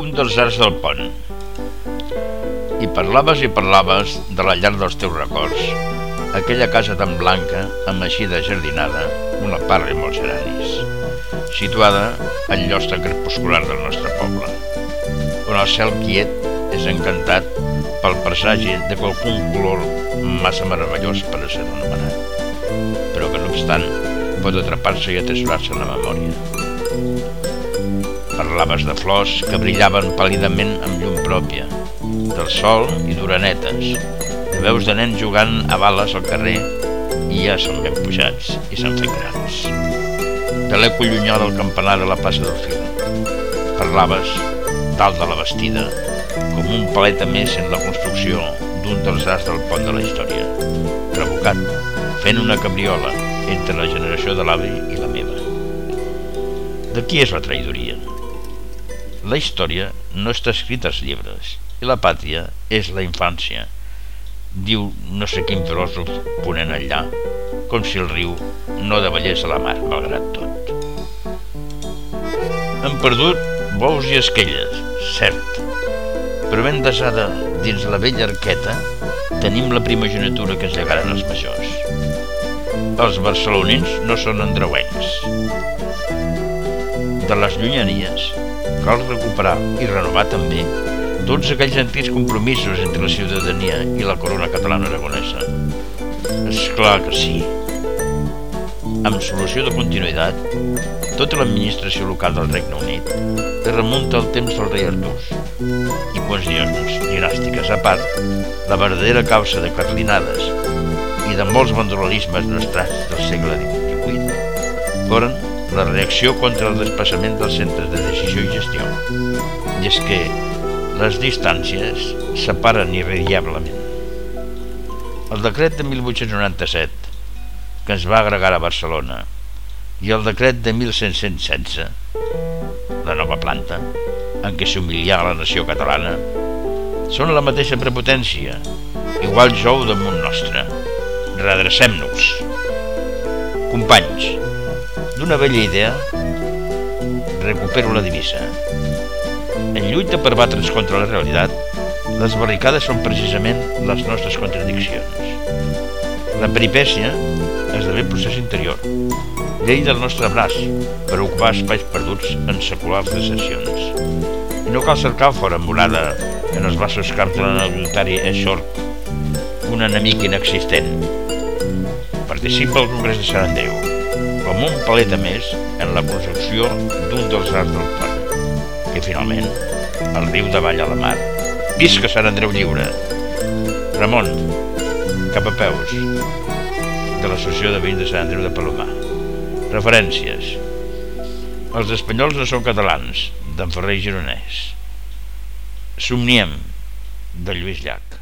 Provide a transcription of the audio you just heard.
un dels arcs del pont. I parlaves i parlaves de la llar dels teus records, aquella casa tan blanca, amb eixida jardinada, una parra i molts geranis, situada al llostre crepuscular del nostre poble, on el cel quiet és encantat pel presagi de qualcun color massa meravellós per a ser anomenat, però que no obstant pot atrapar-se i atesorar-se en la memòria. Parlaves de flors que brillaven pàl·lidament amb llum pròpia, del sol i d'uranetes, de veus de nens jugant a bales al carrer i ja són ben pujats i s'han fet grans. De l'eco llunyà del campanar de la plaça del Fil. Parlaves dalt de la vestida, com un paleta més en la construcció d'un dels arts del pont de la història, revocat, fent una cabriola entre la generació de l'avi i la meva. De qui és la traïdoria? La història no està escrita als llibres i la pàtria és la infància, diu no sé quin filòsof ponent allà, com si el riu no davallés a la mar, malgrat tot. Han perdut bous i esquelles, cert, però ben desada dins la vella arqueta tenim la primogenitura que ens llegaren els majors. Els barcelonins no són andreuencs. De les llunyanies cal recuperar i renovar també tots aquells antics compromisos entre la ciutadania i la corona catalana aragonesa. És clar que sí. Amb solució de continuïtat, tota l'administració local del Regne Unit es remunta al temps del rei Artús i qüestions dinàstiques a part, la verdadera causa de carlinades i de molts vandalismes nostrats del segle XVIII foren la reacció contra el desplaçament dels centres de decisió i gestió. I és que les distàncies separen irrediablement. El decret de 1897, que ens va agregar a Barcelona, i el decret de 1116, la nova planta, en què s'humilià la nació catalana, són la mateixa prepotència, igual jou damunt nostre. Redrecem-nos. Companys, D'una vella idea, recupero la divisa. En lluita per batre's contra la realitat, les barricades són precisament les nostres contradiccions. La peripècia esdevé procés interior, llei del nostre braç per ocupar espais perduts en seculars desercions. I no cal cercar fora embonada en els braços camps de l'anecdotari Eixort un enemic inexistent. Participa al Congrés de Sant Andreu com un paleta més en la construcció d'un dels arcs del pont, que finalment el riu davall a la mar. Visca Sant Andreu Lliure! Ramon, cap a peus, de l'Associació de Veïns de Sant Andreu de Palomar. Referències. Els espanyols no són catalans, d'en Ferrer i Gironès. Somniem, de Lluís Llach.